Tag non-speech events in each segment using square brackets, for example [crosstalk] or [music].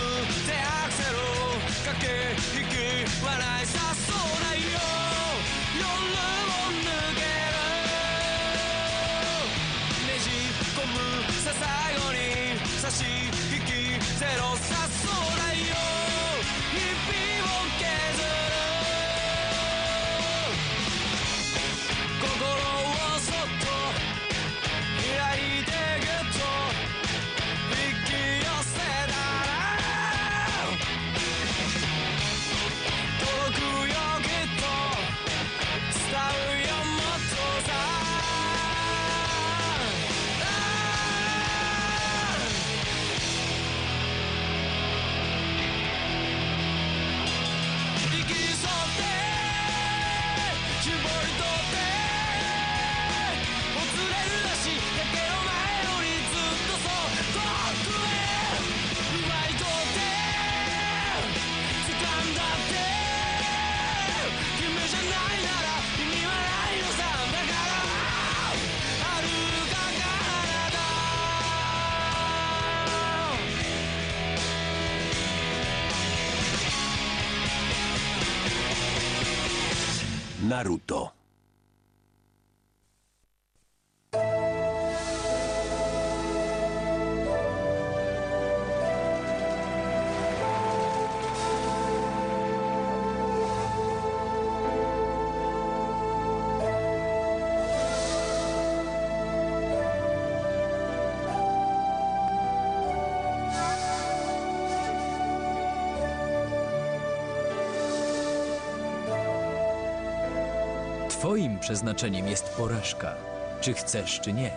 手アクセル駆け引き笑いさそうな Naruto. Przeznaczeniem jest porażka. Czy chcesz, czy nie.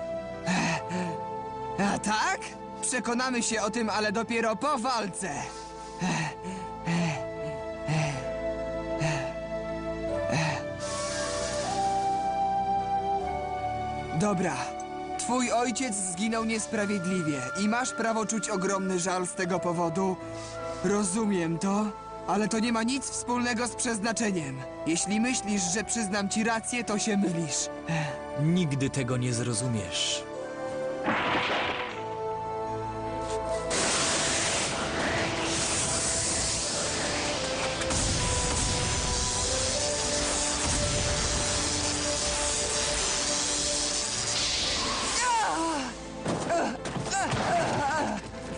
A tak? Przekonamy się o tym, ale dopiero po walce. Dobra. Twój ojciec zginął niesprawiedliwie i masz prawo czuć ogromny żal z tego powodu. Rozumiem to, ale to nie ma nic wspólnego z przeznaczeniem. Jeśli myślisz, że przyznam ci rację, to się mylisz. Nigdy tego nie zrozumiesz.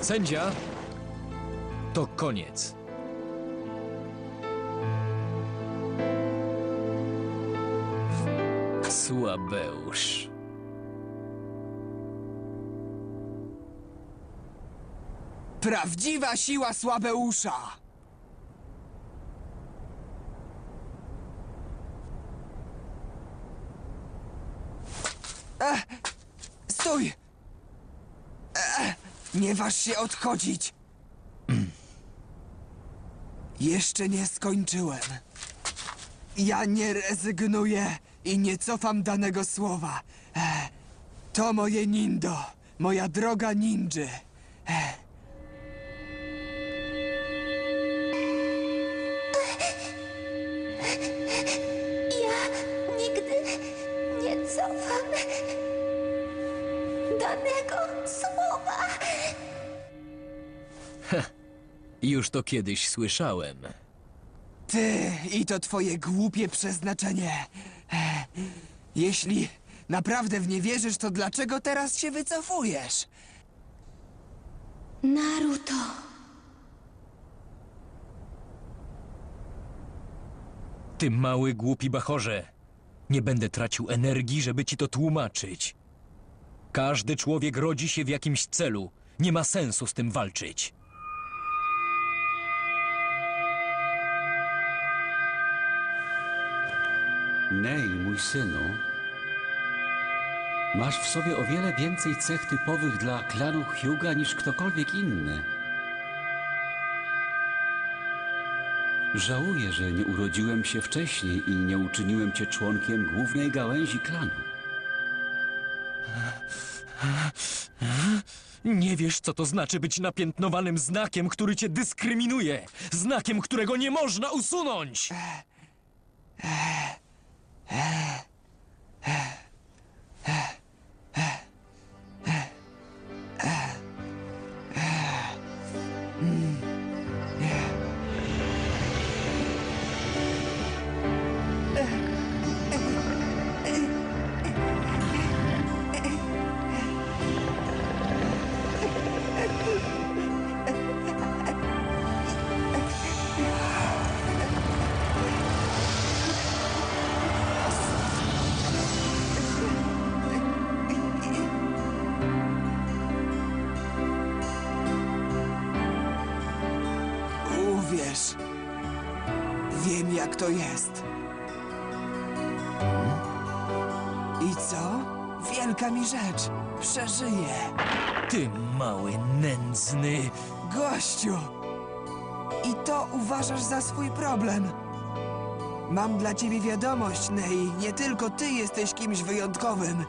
Sędzia, to koniec. Słabeusz. Prawdziwa siła Słabeusza! Ech, stój! Ech, nie waż się odchodzić! Jeszcze nie skończyłem. Ja nie rezygnuję i nie cofam danego słowa. Ech, to moje nindo, moja droga ninży. Ja nigdy nie cofam danego słowa. [laughs] Już to kiedyś słyszałem. Ty i to twoje głupie przeznaczenie. Ech, Jeśli naprawdę w nie wierzysz, to dlaczego teraz się wycofujesz? Naruto. Ty mały, głupi bachorze. Nie będę tracił energii, żeby ci to tłumaczyć. Każdy człowiek rodzi się w jakimś celu. Nie ma sensu z tym walczyć. Nej, mój synu, masz w sobie o wiele więcej cech typowych dla klanu Hyuga niż ktokolwiek inny. Żałuję, że nie urodziłem się wcześniej i nie uczyniłem cię członkiem głównej gałęzi klanu. Nie wiesz, co to znaczy być napiętnowanym znakiem, który cię dyskryminuje. Znakiem, którego nie można usunąć. Ah. Ah. Ah. To jest. I co? Wielka mi rzecz. Przeżyję. Ty mały nędzny. Gościu! I to uważasz za swój problem. Mam dla ciebie wiadomość, Nei. Nie tylko ty jesteś kimś wyjątkowym.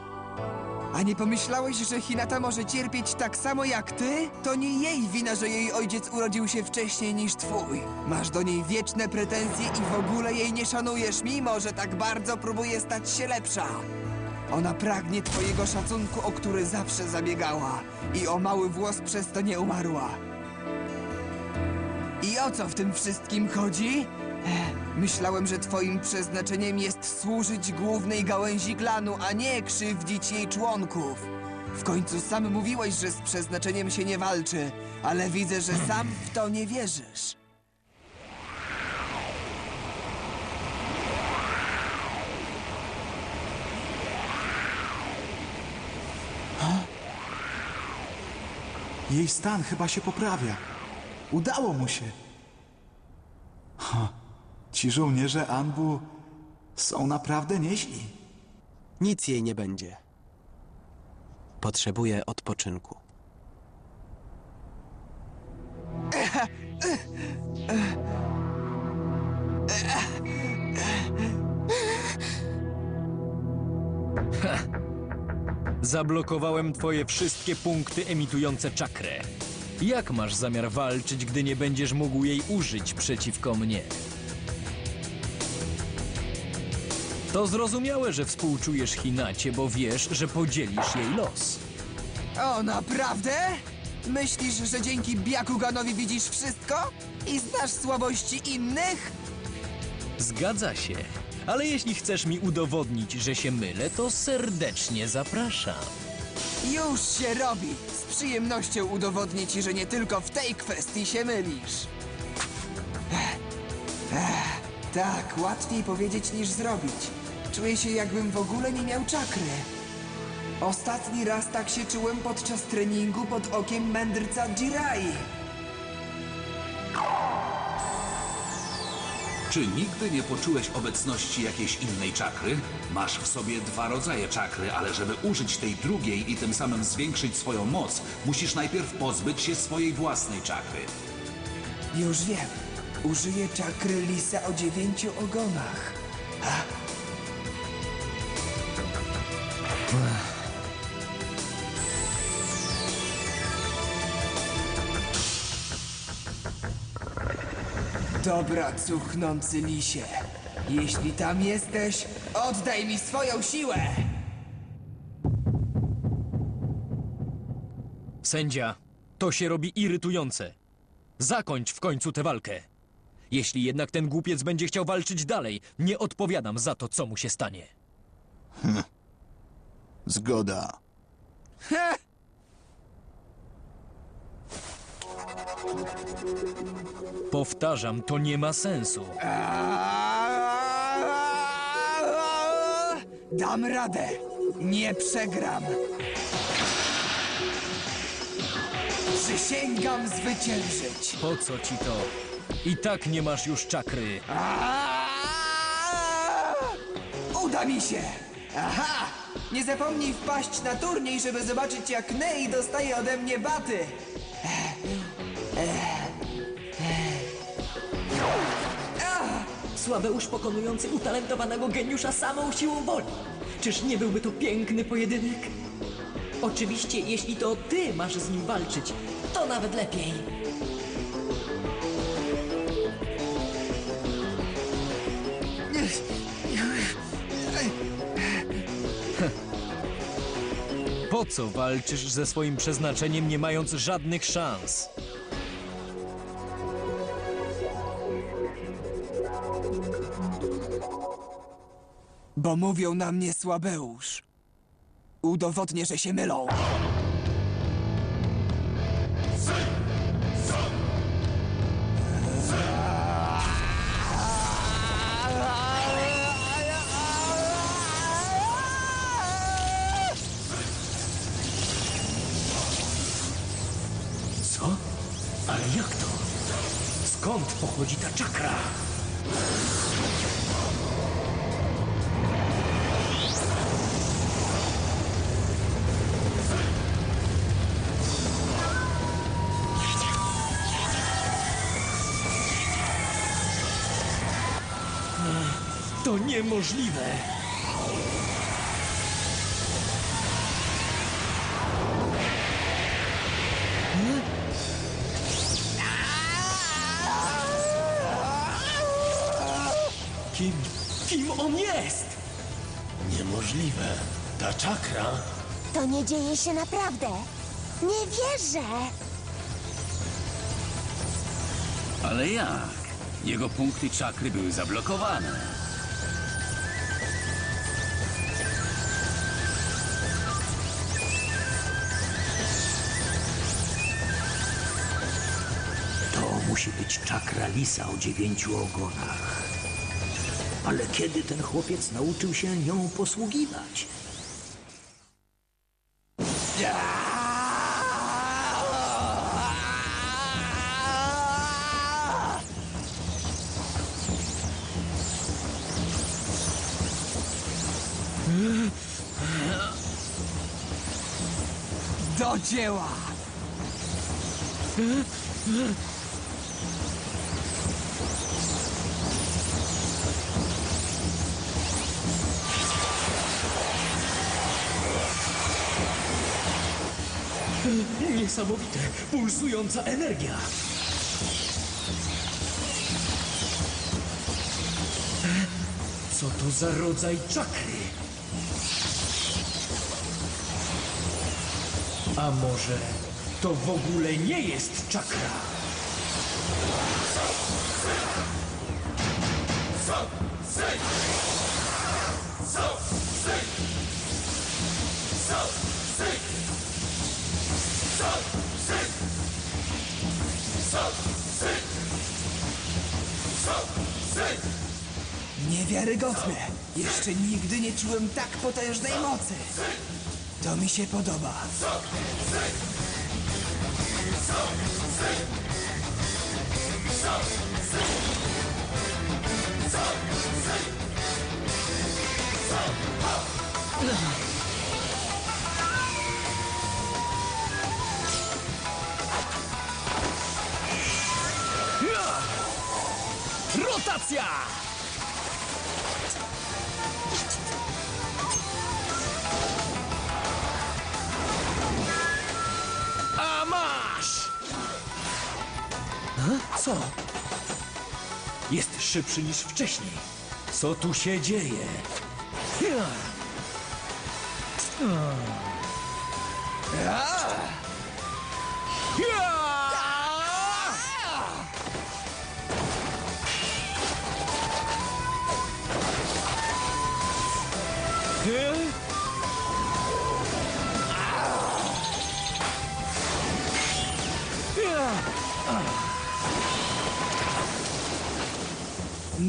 A nie pomyślałeś, że Hinata może cierpieć tak samo jak ty? To nie jej wina, że jej ojciec urodził się wcześniej niż twój. Masz do niej wieczne pretensje i w ogóle jej nie szanujesz, mimo że tak bardzo próbuje stać się lepsza. Ona pragnie twojego szacunku, o który zawsze zabiegała. I o mały włos przez to nie umarła. I o co w tym wszystkim chodzi? Myślałem, że twoim przeznaczeniem jest służyć głównej gałęzi klanu, a nie krzywdzić jej członków. W końcu sam mówiłeś, że z przeznaczeniem się nie walczy, ale widzę, że sam w to nie wierzysz. Jej stan chyba się poprawia. Udało mu się. Ha, ci żołnierze Anbu są naprawdę nieźli. Nic jej nie będzie. Potrzebuje odpoczynku. Zablokowałem twoje wszystkie punkty emitujące czakrę. Jak masz zamiar walczyć, gdy nie będziesz mógł jej użyć przeciwko mnie? To zrozumiałe, że współczujesz Hinacie, bo wiesz, że podzielisz jej los. O, naprawdę? Myślisz, że dzięki Biakuganowi widzisz wszystko? I znasz słabości innych? Zgadza się. Ale jeśli chcesz mi udowodnić, że się mylę, to serdecznie zapraszam. Już się robi! Z przyjemnością udowodnię ci, że nie tylko w tej kwestii się mylisz. Ech, ech, tak, łatwiej powiedzieć niż zrobić. Czuję się, jakbym w ogóle nie miał czakry. Ostatni raz tak się czułem podczas treningu pod okiem mędrca Jirai. Czy nigdy nie poczułeś obecności jakiejś innej czakry? Masz w sobie dwa rodzaje czakry, ale żeby użyć tej drugiej i tym samym zwiększyć swoją moc, musisz najpierw pozbyć się swojej własnej czakry. Już wiem. Użyję czakry lisa o dziewięciu ogonach. Dobra, cuchnący lisie. Jeśli tam jesteś, oddaj mi swoją siłę! Sędzia, to się robi irytujące. Zakończ w końcu tę walkę. Jeśli jednak ten głupiec będzie chciał walczyć dalej, nie odpowiadam za to, co mu się stanie. [laughs] Zgoda. Powtarzam, to nie ma sensu. Dam radę. Nie przegram. Przysięgam zwyciężyć. Po co ci to? I tak nie masz już czakry. Uda mi się. Aha! Nie zapomnij wpaść na turniej, żeby zobaczyć jak Nei dostaje ode mnie baty. Słabeusz pokonujący utalentowanego geniusza samą siłą woli. Czyż nie byłby to piękny pojedynek? Oczywiście, jeśli to ty masz z nim walczyć, to nawet lepiej. Po co walczysz ze swoim przeznaczeniem, nie mając żadnych szans? Bo mówią na mnie słabeusz. Udowodnię, że się mylą. skąd pochodzi ta czakra? E, to niemożliwe! Kim on jest? Niemożliwe. Ta czakra... To nie dzieje się naprawdę. Nie wierzę. Ale jak? Jego punkty czakry były zablokowane. To musi być czakra lisa o dziewięciu ogonach. Ale kiedy ten chłopiec nauczył się nią posługiwać? Do dzieła! Niesamowite, pulsująca energia. Co to za rodzaj czakry? A może to w ogóle nie jest czakra? Niewiarygodne! Jeszcze nigdy nie czułem tak potężnej mocy! To mi się podoba. Rotacja! Co? Jest szybszy niż wcześniej. Co tu się dzieje? Ja! Ja!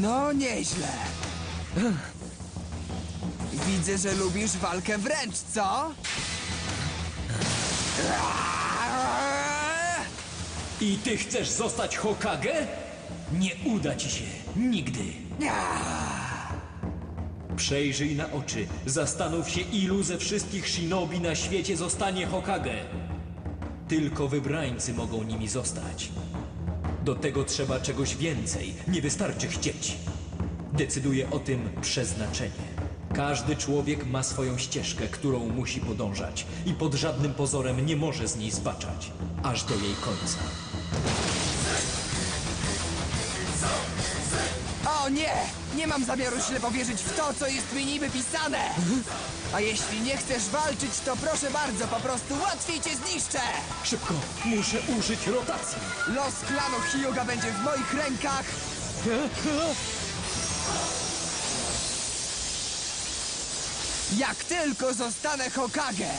No nieźle. Widzę, że lubisz walkę wręcz, co? I ty chcesz zostać Hokage? Nie uda ci się. Nigdy. Przejrzyj na oczy. Zastanów się, ilu ze wszystkich shinobi na świecie zostanie Hokage. Tylko wybrańcy mogą nimi zostać. Do tego trzeba czegoś więcej. Nie wystarczy chcieć. Decyduje o tym przeznaczenie. Każdy człowiek ma swoją ścieżkę, którą musi podążać i pod żadnym pozorem nie może z niej zbaczać, aż do jej końca. O nie! Nie mam zamiaru ślepo wierzyć w to, co jest mi niby pisane! A jeśli nie chcesz walczyć, to proszę bardzo, po prostu łatwiej cię zniszczę! Szybko, muszę użyć rotacji. Los klanu Hyuga będzie w moich rękach! Jak tylko zostanę Hokage!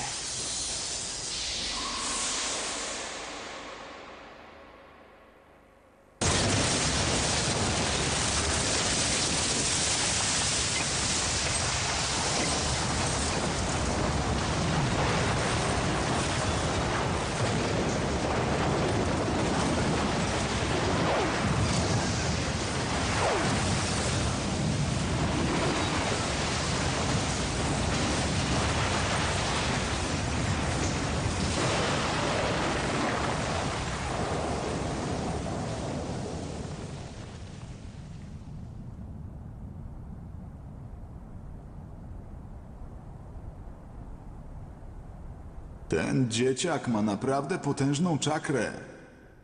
Ten dzieciak ma naprawdę potężną czakrę.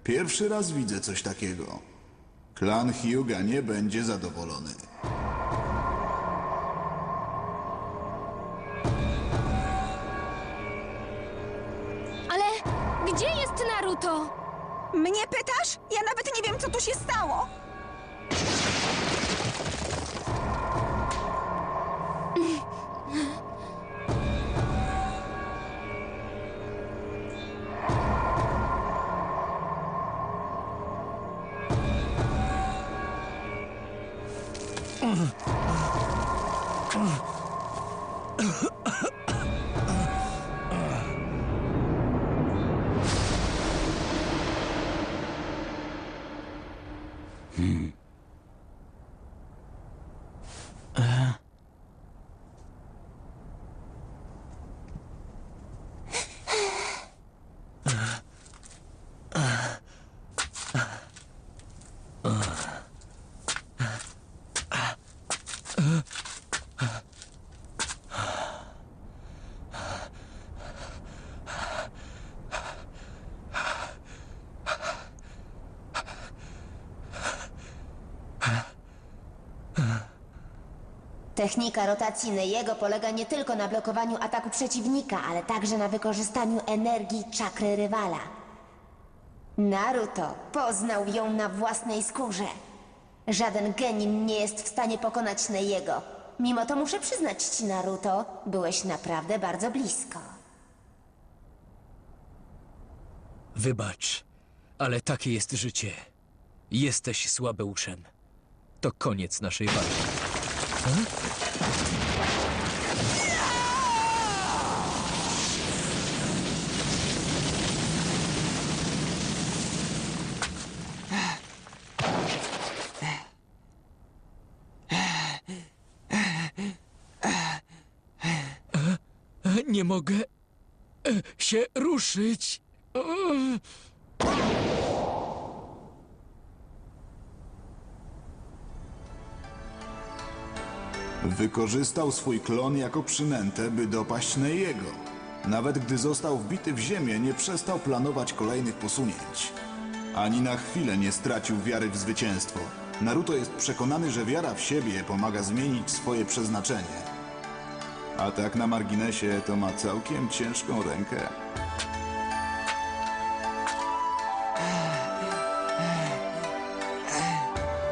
Pierwszy raz widzę coś takiego. Klan Hyuga nie będzie zadowolony. Ale gdzie jest Naruto? Mnie pytasz? Ja nawet nie wiem, co tu się stało. Technika rotacji Neyego polega nie tylko na blokowaniu ataku przeciwnika, ale także na wykorzystaniu energii czakry rywala. Naruto poznał ją na własnej skórze. Żaden genin nie jest w stanie pokonać Neyego. Mimo to muszę przyznać ci, Naruto, byłeś naprawdę bardzo blisko. Wybacz, ale takie jest życie. Jesteś słabeuszem. To koniec naszej walki. E, Nie mogę e, się ruszyć. Wykorzystał swój klon jako przynętę, by dopaść Neyego. Nawet gdy został wbity w ziemię, nie przestał planować kolejnych posunięć. Ani na chwilę nie stracił wiary w zwycięstwo. Naruto jest przekonany, że wiara w siebie pomaga zmienić swoje przeznaczenie. A tak na marginesie to ma całkiem ciężką rękę.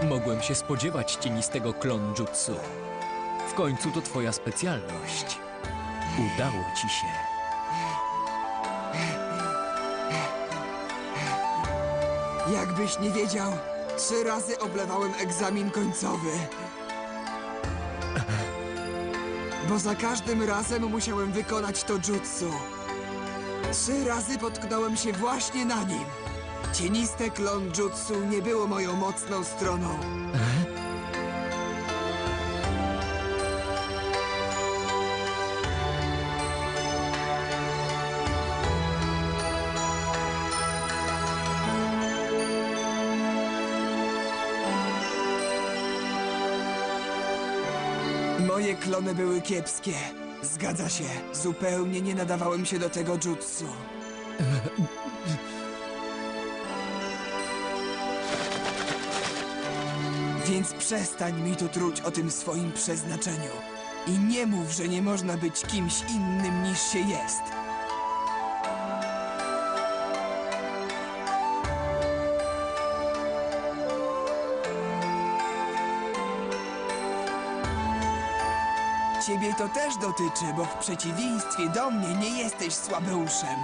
Mogłem się spodziewać cienistego klon jutsu. W końcu to twoja specjalność. Udało ci się. Jakbyś nie wiedział, trzy razy oblewałem egzamin końcowy. Bo za każdym razem musiałem wykonać to jutsu. Trzy razy potknąłem się właśnie na nim. Cieniste klon jutsu nie było moją mocną stroną. Moje klony były kiepskie. Zgadza się, zupełnie nie nadawałem się do tego jutsu. [laughs] Więc przestań mi tu truć o tym swoim przeznaczeniu. I nie mów, że nie można być kimś innym niż się jest. To też dotyczy, bo w przeciwieństwie do mnie nie jesteś słabeuszem.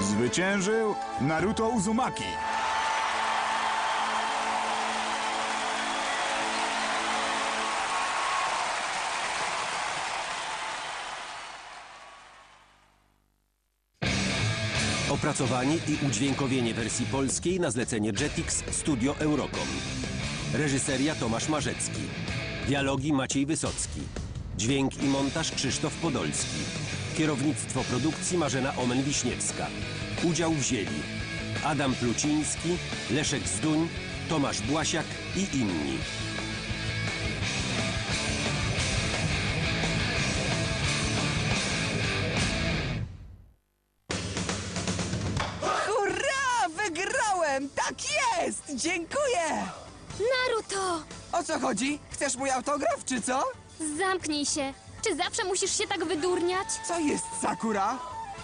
Zwyciężył Naruto Uzumaki. Opracowanie i udźwiękowienie wersji polskiej na zlecenie Jetix Studio Eurocom. Reżyseria Tomasz Marzecki. Dialogi Maciej Wysocki. Dźwięk i montaż Krzysztof Podolski. Kierownictwo produkcji Marzena Omen-Wiśniewska. Udział wzięli Adam Pluciński, Leszek Zduń, Tomasz Błasiak i inni. Co chodzi? Chcesz mój autograf, czy co? Zamknij się. Czy zawsze musisz się tak wydurniać? Co jest, Sakura?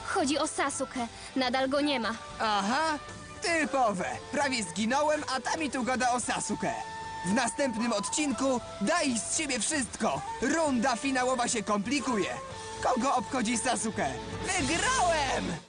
Chodzi o Sasuke. Nadal go nie ma. Aha, typowe. Prawie zginąłem, a ta mi tu gada o Sasuke. W następnym odcinku daj z siebie wszystko. Runda finałowa się komplikuje. Kogo obchodzi Sasuke? Wygrałem!